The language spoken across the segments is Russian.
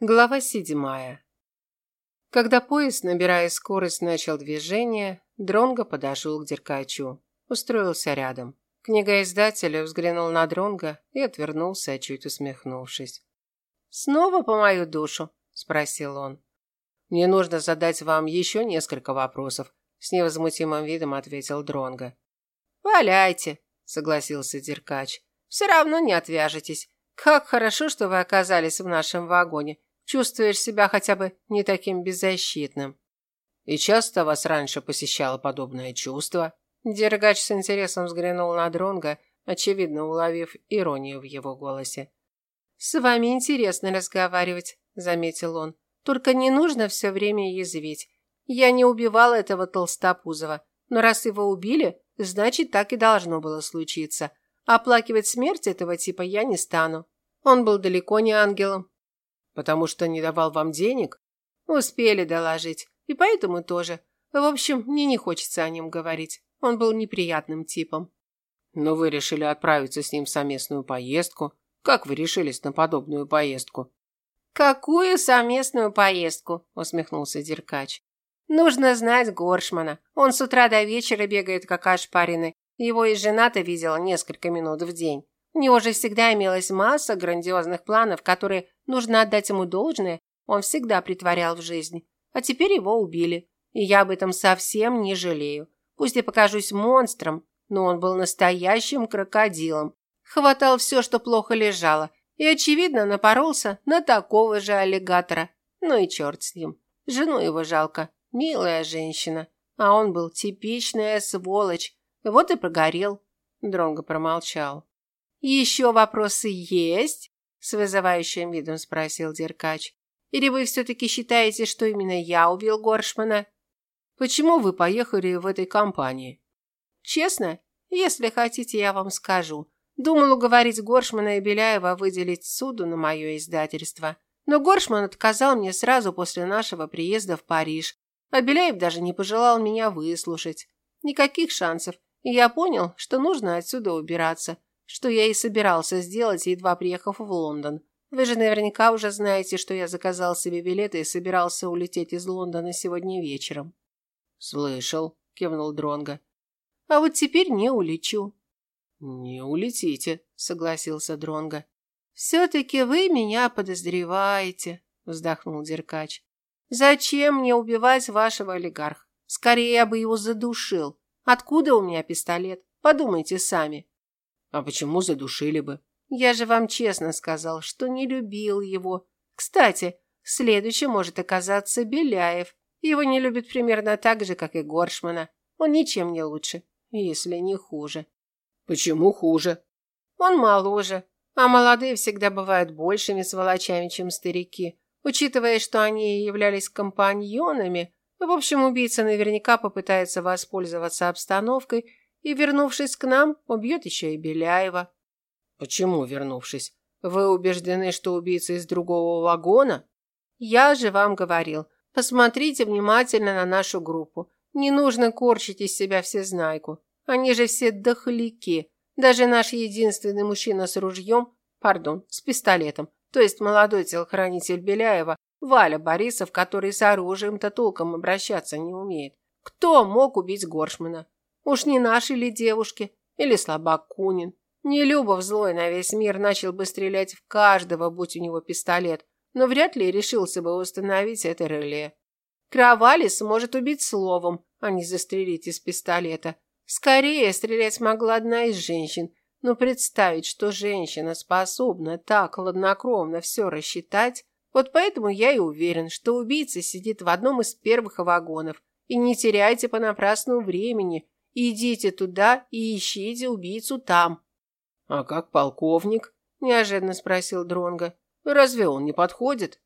Глава седьмая. Когда поезд, набирая скорость, начал движение, Дронго подошел к Деркачу, устроился рядом. Книгоиздатель взглянул на Дронго и отвернулся, чуть усмехнувшись. «Снова по мою душу?» – спросил он. «Мне нужно задать вам еще несколько вопросов», – с невозмутимым видом ответил Дронго. «Валяйте», – согласился Деркач. «Все равно не отвяжетесь. Как хорошо, что вы оказались в нашем вагоне чувствуешь себя хотя бы не таким беззащитным. И часто вас раньше посещало подобное чувство? Дергач с интересом взглянул на Дронга, очевидно уловив иронию в его голосе. С вами интересно разговаривать, заметил он. Только не нужно все время язвить. Я не убивал этого толстопузого, но раз его убили, значит, так и должно было случиться. Оплакивать смерть этого типа я не стану. Он был далеко не ангелом, Потому что не давал вам денег? Успели доложить. И поэтому тоже. В общем, мне не хочется о нем говорить. Он был неприятным типом. Но вы решили отправиться с ним в совместную поездку. Как вы решились на подобную поездку? Какую совместную поездку? усмехнулся Деркач. Нужно знать Горшмана. Он с утра до вечера бегает как ошпаренный. Его и жена-то видела несколько минут в день. У него же всегда имелась масса грандиозных планов, которые, нужно отдать ему должное, он всегда притворял в жизнь. А теперь его убили. И я об этом совсем не жалею. Пусть я покажусь монстром, но он был настоящим крокодилом. Хватал все, что плохо лежало. И, очевидно, напоролся на такого же аллигатора. Ну и черт с ним. Жену его жалко. Милая женщина. А он был типичная сволочь. Вот и прогорел. Дронго промолчал. «Еще вопросы есть?» – с вызывающим видом спросил Деркач. «Или вы все-таки считаете, что именно я убил Горшмана?» «Почему вы поехали в этой компании?» «Честно, если хотите, я вам скажу. Думал уговорить Горшмана и Беляева выделить суду на мое издательство. Но Горшман отказал мне сразу после нашего приезда в Париж, а Беляев даже не пожелал меня выслушать. Никаких шансов, и я понял, что нужно отсюда убираться что я и собирался сделать, едва приехав в Лондон. Вы же наверняка уже знаете, что я заказал себе билеты и собирался улететь из Лондона сегодня вечером. Слышал, кивнул Дронга. А вот теперь не улечу. Не улетите, согласился Дронга. Все-таки вы меня подозреваете, вздохнул Деркач. Зачем мне убивать вашего олигарха? Скорее я бы его задушил. Откуда у меня пистолет? Подумайте сами. А почему задушили бы? Я же вам честно сказал, что не любил его. Кстати, следующим может оказаться Беляев. Его не любят примерно так же, как и Горшмана. Он ничем не лучше, если не хуже. Почему хуже? Он моложе, а молодые всегда бывают большими сволочами, чем старики. Учитывая, что они являлись компаньонами, в общем, убийца наверняка попытается воспользоваться обстановкой и, вернувшись к нам, убьет еще и Беляева. Почему вернувшись? Вы убеждены, что убийца из другого вагона? Я же вам говорил. Посмотрите внимательно на нашу группу. Не нужно корчить из себя всезнайку. Они же все дохляки. Даже наш единственный мужчина с ружьем, пардон, с пистолетом, то есть молодой телохранитель Беляева, Валя Борисов, который с оружием-то толком обращаться не умеет. Кто мог убить Горшмана? Уж не наши ли девушки? Или слабак Кунин? Не Любов злой на весь мир начал бы стрелять в каждого, будь у него пистолет, но вряд ли решился бы установить это реле. Кровалис может убить словом, а не застрелить из пистолета. Скорее стрелять могла одна из женщин, но представить, что женщина способна так хладнокровно все рассчитать, вот поэтому я и уверен, что убийца сидит в одном из первых вагонов. И не теряйте понапрасну времени, Идите туда и ищите убийцу там. А как полковник? неожиданно спросил Дронга. Разве он не подходит?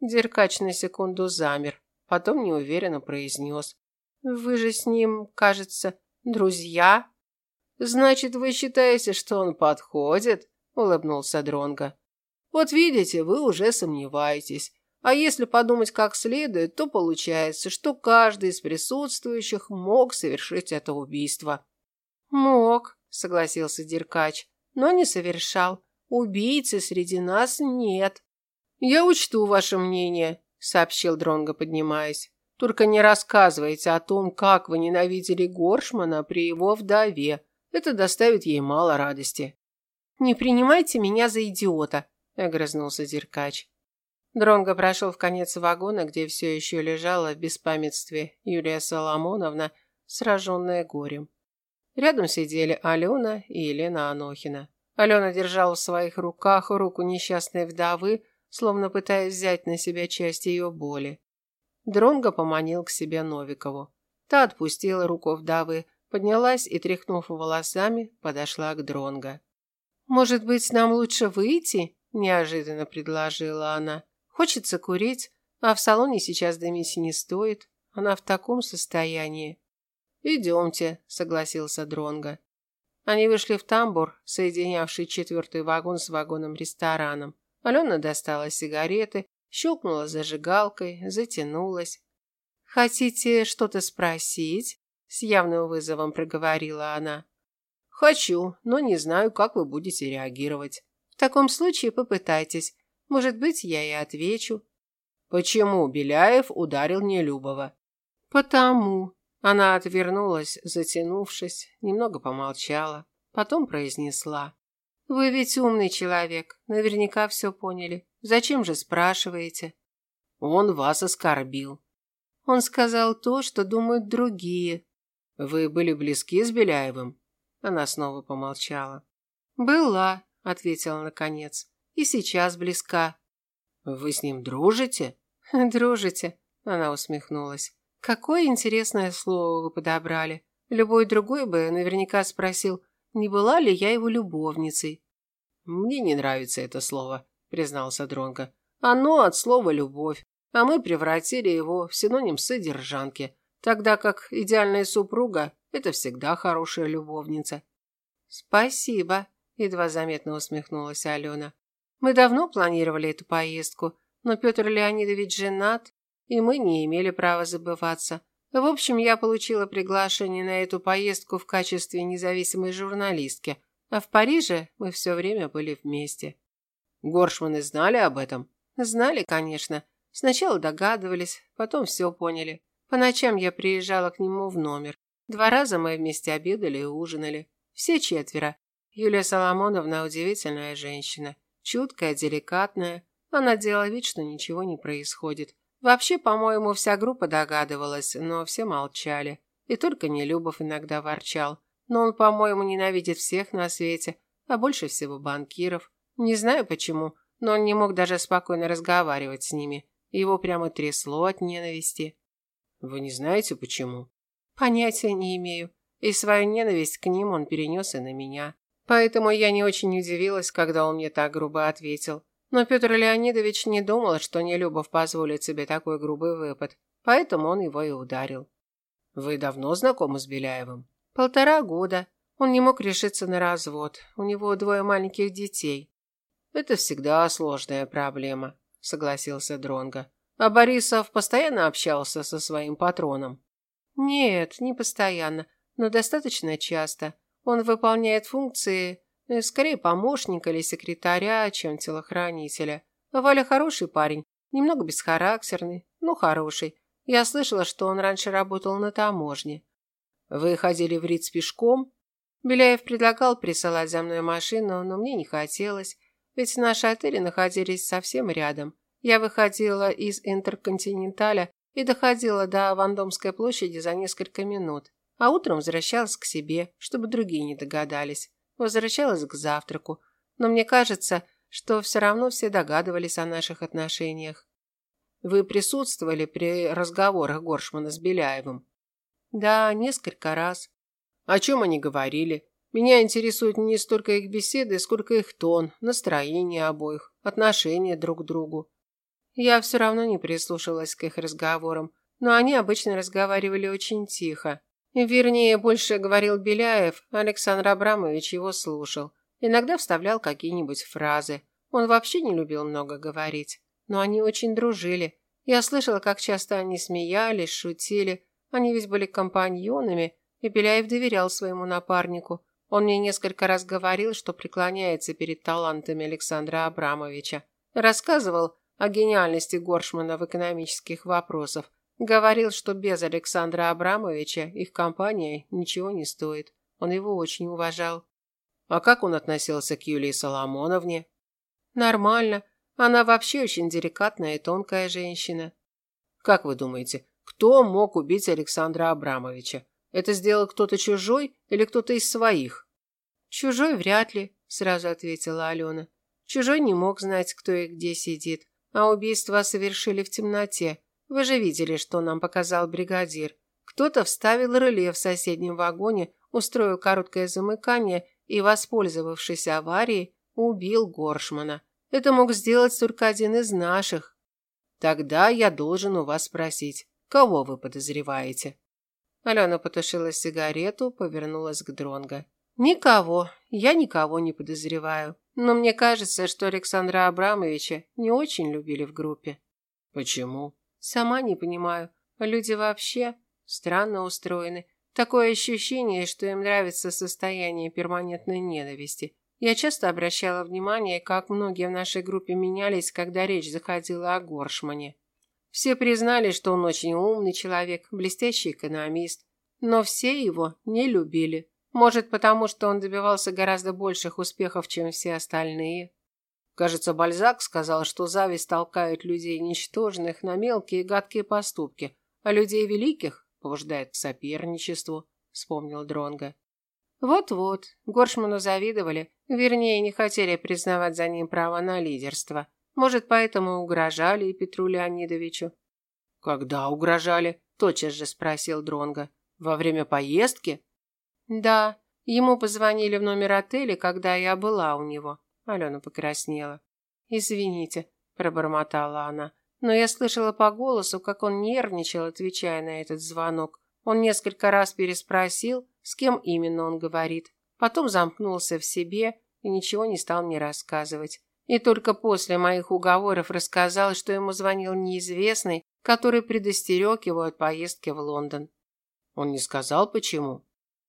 Деркач на секунду замер, потом неуверенно произнес. Вы же с ним, кажется, друзья? Значит, вы считаете, что он подходит? улыбнулся Дронга. Вот видите, вы уже сомневаетесь. А если подумать как следует, то получается, что каждый из присутствующих мог совершить это убийство. Мог, согласился Деркач, но не совершал. Убийцы среди нас нет. Я учту ваше мнение, сообщил Дронго, поднимаясь. Только не рассказывайте о том, как вы ненавидели Горшмана при его вдове. Это доставит ей мало радости. Не принимайте меня за идиота, огрызнулся Деркач. Дронго прошел в конец вагона, где все еще лежала в беспамятстве Юлия Соломоновна, сраженная горем. Рядом сидели Алена и Елена Анохина. Алена держала в своих руках руку несчастной вдовы, словно пытаясь взять на себя часть ее боли. Дронго поманил к себе Новикову. Та отпустила руку вдовы, поднялась и, тряхнув волосами, подошла к Дронго. «Может быть, нам лучше выйти?» – неожиданно предложила она. «Хочется курить, а в салоне сейчас дымить не стоит. Она в таком состоянии». «Идемте», – согласился Дронго. Они вышли в тамбур, соединявший четвертый вагон с вагоном-рестораном. Алена достала сигареты, щелкнула зажигалкой, затянулась. «Хотите что-то спросить?» – с явным вызовом проговорила она. «Хочу, но не знаю, как вы будете реагировать». «В таком случае попытайтесь. Может быть, я и отвечу». «Почему Беляев ударил Нелюбова?» «Потому». Она отвернулась, затянувшись, немного помолчала, потом произнесла. Вы ведь умный человек, наверняка все поняли. Зачем же спрашиваете? Он вас оскорбил. Он сказал то, что думают другие. Вы были близки с Беляевым? Она снова помолчала. Была, ответила наконец. И сейчас близка. Вы с ним дружите? Дружите, она усмехнулась. Какое интересное слово вы подобрали. Любой другой бы наверняка спросил, не была ли я его любовницей. Мне не нравится это слово, признался Дронго. Оно от слова любовь, а мы превратили его в синоним содержанки, тогда как идеальная супруга это всегда хорошая любовница. Спасибо, едва заметно усмехнулась Алена. Мы давно планировали эту поездку, но Петр Леонидович женат, и мы не имели права забываться. В общем, я получила приглашение на эту поездку в качестве независимой журналистки, а в Париже мы все время были вместе. Горшманы знали об этом? Знали, конечно. Сначала догадывались, потом все поняли. По ночам я приезжала к нему в номер. Два раза мы вместе обедали и ужинали. Все четверо. Юлия Соломоновна удивительная женщина. Чуткая, деликатная. Она делала вид, что ничего не происходит. Вообще, по-моему, вся группа догадывалась, но все молчали. И только Нелюбов иногда ворчал. Но он, по-моему, ненавидит всех на свете, а больше всего банкиров. Не знаю почему, но он не мог даже спокойно разговаривать с ними. Его прямо трясло от ненависти. Вы не знаете почему? Понятия не имею. И свою ненависть к ним он перенес и на меня. Поэтому я не очень удивилась, когда он мне так грубо ответил. Но Петр Леонидович не думал, что Нелюбов позволит себе такой грубый выпад, поэтому он его и ударил. Вы давно знакомы с Беляевым? Полтора года. Он не мог решиться на развод. У него двое маленьких детей. Это всегда сложная проблема, согласился Дронга. А Борисов постоянно общался со своим патроном. Нет, не постоянно, но достаточно часто. Он выполняет функции э, скорее помощника или секретаря, чем телохранителя. Валя хороший парень, немного бесхарактерный, но хороший. Я слышала, что он раньше работал на таможне. Вы ходили в Риц пешком? Беляев предлагал присылать за мной машину, но мне не хотелось, ведь наши отели находились совсем рядом. Я выходила из Интерконтиненталя и доходила до Вандомской площади за несколько минут, а утром возвращалась к себе, чтобы другие не догадались. Возвращалась к завтраку, но мне кажется, что все равно все догадывались о наших отношениях. Вы присутствовали при разговорах Горшмана с Беляевым? Да, несколько раз. О чем они говорили? Меня интересует не столько их беседы, сколько их тон, настроение обоих, отношение друг к другу. Я все равно не прислушивалась к их разговорам, но они обычно разговаривали очень тихо. Вернее, больше говорил Беляев, Александр Абрамович его слушал. Иногда вставлял какие-нибудь фразы. Он вообще не любил много говорить, но они очень дружили. Я слышала, как часто они смеялись, шутили, они ведь были компаньонами, и Беляев доверял своему напарнику. Он мне несколько раз говорил, что преклоняется перед талантами Александра Абрамовича. Рассказывал, о гениальности Горшмана в экономических вопросах. Говорил, что без Александра Абрамовича их компания ничего не стоит. Он его очень уважал. А как он относился к Юлии Соломоновне? Нормально. Она вообще очень деликатная и тонкая женщина. Как вы думаете, кто мог убить Александра Абрамовича? Это сделал кто-то чужой или кто-то из своих? Чужой вряд ли, сразу ответила Алена. Чужой не мог знать, кто и где сидит, а убийство совершили в темноте. Вы же видели, что нам показал бригадир. Кто-то вставил реле в соседнем вагоне, устроил короткое замыкание и, воспользовавшись аварией, убил Горшмана. Это мог сделать только один из наших. Тогда я должен у вас спросить, кого вы подозреваете? Алена потушила сигарету, повернулась к Дронго. Никого, я никого не подозреваю. Но мне кажется, что Александра Абрамовича не очень любили в группе. Почему? Сама не понимаю. Люди вообще странно устроены. Такое ощущение, что им нравится состояние перманентной ненависти. Я часто обращала внимание, как многие в нашей группе менялись, когда речь заходила о Горшмане. Все признали, что он очень умный человек, блестящий экономист, но все его не любили. Может, потому что он добивался гораздо больших успехов, чем все остальные. Кажется, Бальзак сказал, что зависть толкает людей ничтожных на мелкие гадкие поступки, а людей великих побуждает к соперничеству, вспомнил Дронга. Вот-вот, Горшману завидовали, вернее, не хотели признавать за ним право на лидерство. Может, поэтому угрожали и Петру Леонидовичу. Когда угрожали? тотчас же спросил Дронга. Во время поездки? Да, ему позвонили в номер отеля, когда я была у него. Алена покраснела. «Извините», – пробормотала она. Но я слышала по голосу, как он нервничал, отвечая на этот звонок. Он несколько раз переспросил, с кем именно он говорит. Потом замкнулся в себе и ничего не стал мне рассказывать. И только после моих уговоров рассказал, что ему звонил неизвестный, который предостерег его от поездки в Лондон. Он не сказал, почему?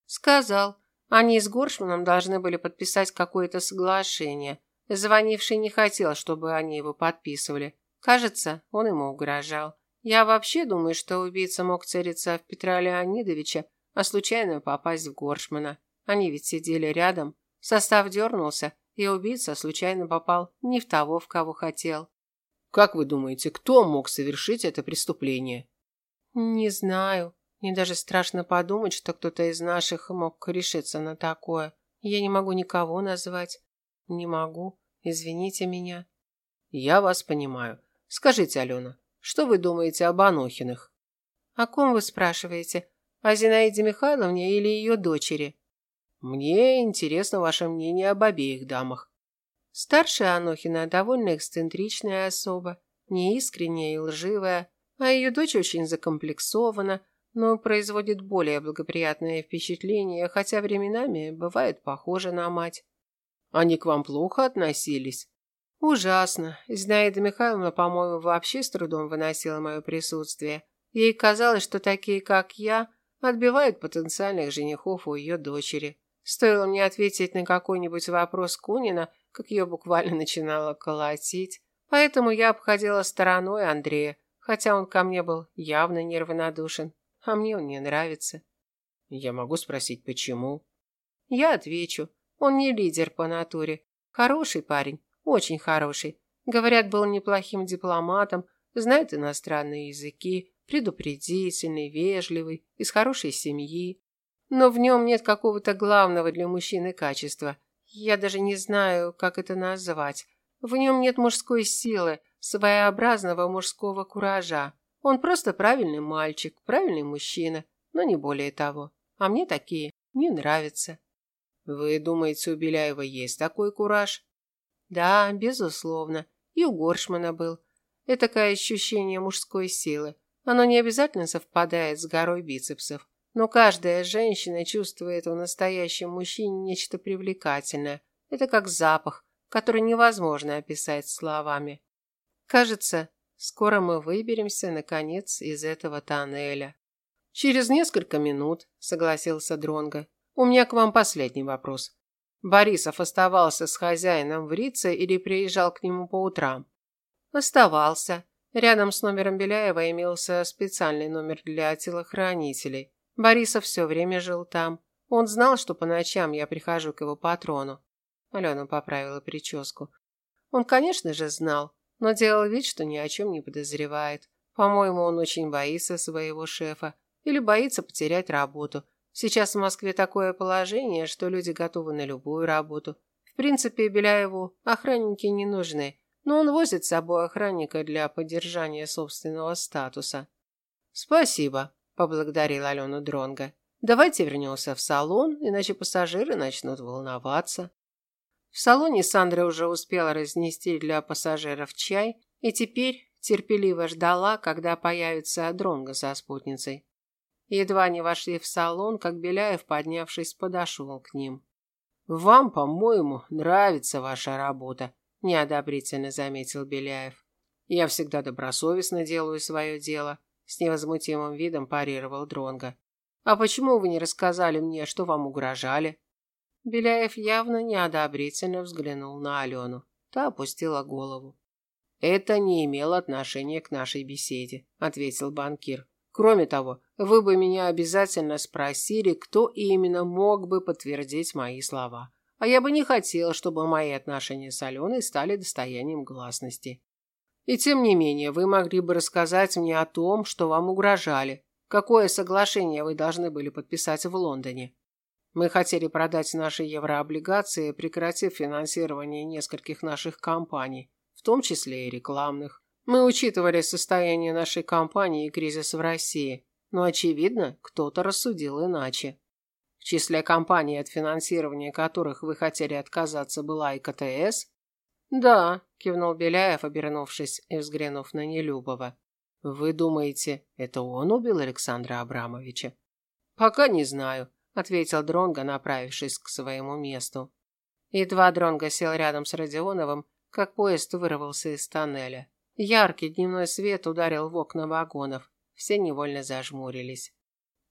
Сказал. Они с Горшманом должны были подписать какое-то соглашение. Звонивший не хотел, чтобы они его подписывали. Кажется, он ему угрожал. Я вообще думаю, что убийца мог целиться в Петра Леонидовича, а случайно попасть в Горшмана. Они ведь сидели рядом. Состав дернулся, и убийца случайно попал не в того, в кого хотел. Как вы думаете, кто мог совершить это преступление? Не знаю. Мне даже страшно подумать, что кто-то из наших мог решиться на такое. Я не могу никого назвать. Не могу. Извините меня. Я вас понимаю. Скажите, Алена, что вы думаете об Анохиных? О ком вы спрашиваете? О Зинаиде Михайловне или ее дочери? Мне интересно ваше мнение об обеих дамах. Старшая Анохина довольно эксцентричная особа, неискренняя и лживая, а ее дочь очень закомплексована, но производит более благоприятное впечатление, хотя временами бывает похожа на мать. Они к вам плохо относились? Ужасно. Зинаида Михайловна, по-моему, вообще с трудом выносила мое присутствие. Ей казалось, что такие, как я, отбивают потенциальных женихов у ее дочери. Стоило мне ответить на какой-нибудь вопрос Кунина, как ее буквально начинало колотить. Поэтому я обходила стороной Андрея, хотя он ко мне был явно неравнодушен а мне он не нравится. Я могу спросить, почему? Я отвечу. Он не лидер по натуре. Хороший парень, очень хороший. Говорят, был неплохим дипломатом, знает иностранные языки, предупредительный, вежливый, из хорошей семьи. Но в нем нет какого-то главного для мужчины качества. Я даже не знаю, как это назвать. В нем нет мужской силы, своеобразного мужского куража. Он просто правильный мальчик, правильный мужчина, но не более того. А мне такие не нравятся. Вы думаете, у Беляева есть такой кураж? Да, безусловно. И у Горшмана был. Это такое ощущение мужской силы. Оно не обязательно совпадает с горой бицепсов. Но каждая женщина чувствует в настоящем мужчине нечто привлекательное. Это как запах, который невозможно описать словами. Кажется, Скоро мы выберемся, наконец, из этого тоннеля. Через несколько минут, согласился Дронго. У меня к вам последний вопрос. Борисов оставался с хозяином в Рице или приезжал к нему по утрам? Оставался. Рядом с номером Беляева имелся специальный номер для телохранителей. Борисов все время жил там. Он знал, что по ночам я прихожу к его патрону. Алена поправила прическу. Он, конечно же, знал, но делал вид, что ни о чем не подозревает. По-моему, он очень боится своего шефа или боится потерять работу. Сейчас в Москве такое положение, что люди готовы на любую работу. В принципе, Беляеву охранники не нужны, но он возит с собой охранника для поддержания собственного статуса. «Спасибо», – поблагодарил Алену Дронга. «Давайте вернемся в салон, иначе пассажиры начнут волноваться». В салоне Сандра уже успела разнести для пассажиров чай и теперь терпеливо ждала, когда появится Дронго со спутницей. Едва не вошли в салон, как Беляев, поднявшись, подошел к ним. «Вам, по-моему, нравится ваша работа», – неодобрительно заметил Беляев. «Я всегда добросовестно делаю свое дело», – с невозмутимым видом парировал Дронго. «А почему вы не рассказали мне, что вам угрожали?» Беляев явно неодобрительно взглянул на Алену. Та опустила голову. «Это не имело отношения к нашей беседе», – ответил банкир. «Кроме того, вы бы меня обязательно спросили, кто именно мог бы подтвердить мои слова. А я бы не хотел, чтобы мои отношения с Аленой стали достоянием гласности. И тем не менее, вы могли бы рассказать мне о том, что вам угрожали. Какое соглашение вы должны были подписать в Лондоне?» Мы хотели продать наши еврооблигации, прекратив финансирование нескольких наших компаний, в том числе и рекламных. Мы учитывали состояние нашей компании и кризис в России, но, очевидно, кто-то рассудил иначе. В числе компаний, от финансирования которых вы хотели отказаться, была и КТС? Да, кивнул Беляев, обернувшись и взглянув на Нелюбова. Вы думаете, это он убил Александра Абрамовича? Пока не знаю ответил Дронго, направившись к своему месту. Едва Дронго сел рядом с Родионовым, как поезд вырвался из тоннеля. Яркий дневной свет ударил в окна вагонов. Все невольно зажмурились.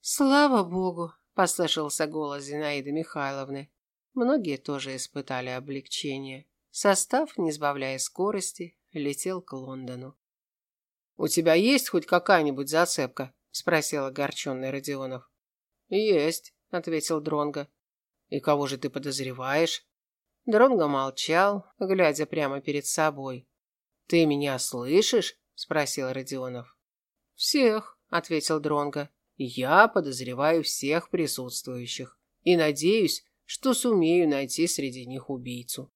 «Слава богу!» – послышался голос Зинаиды Михайловны. Многие тоже испытали облегчение. Состав, не сбавляя скорости, летел к Лондону. «У тебя есть хоть какая-нибудь зацепка?» – спросил огорченный Родионов. «Есть», – ответил Дронго. «И кого же ты подозреваешь?» Дронго молчал, глядя прямо перед собой. «Ты меня слышишь?» – спросил Родионов. «Всех», – ответил Дронго. «Я подозреваю всех присутствующих и надеюсь, что сумею найти среди них убийцу».